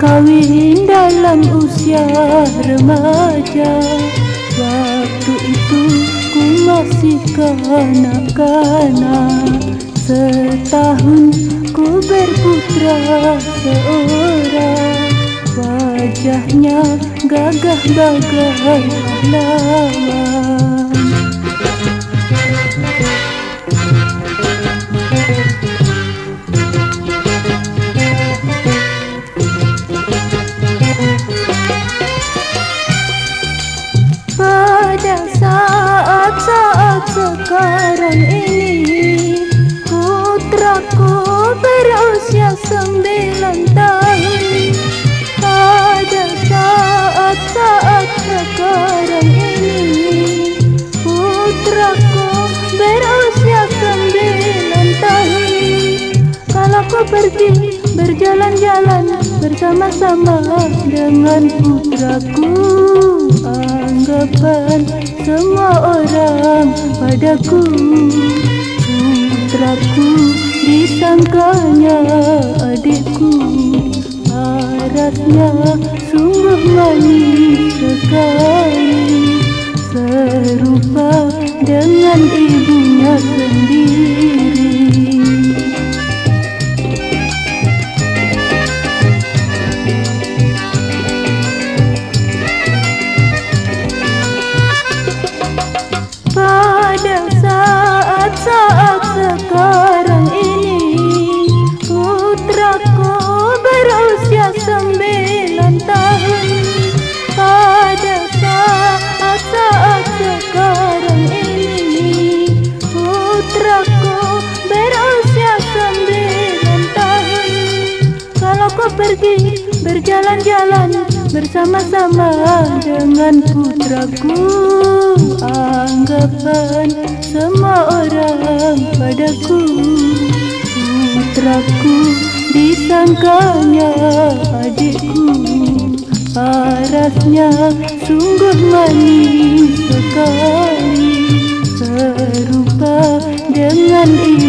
kawin dalam usia remaja. Waktu itu ku masih kanak-kanak. Setahun ku berputra seorang. Wajahnya gagah bagai pahlawan sekarang ini. Putraku berusia sembilan tahun. Pada saat-saat sekarang ini. Putraku berusia sembilan tahun. Kalau ku pergi berjalan-jalan bersama-sama dengan putraku Anggapan semua orang padaku. Putraku disangkanya adikku pergi berjalan-jalan bersama-sama dengan putraku Anggapan semua orang padaku. Putraku disangkanya adikku Parasnya sungguh manis sekali. Serupa dengan sendiri